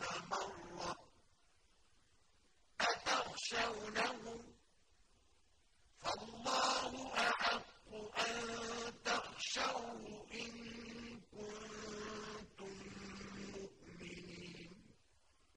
مرة أتخشونهم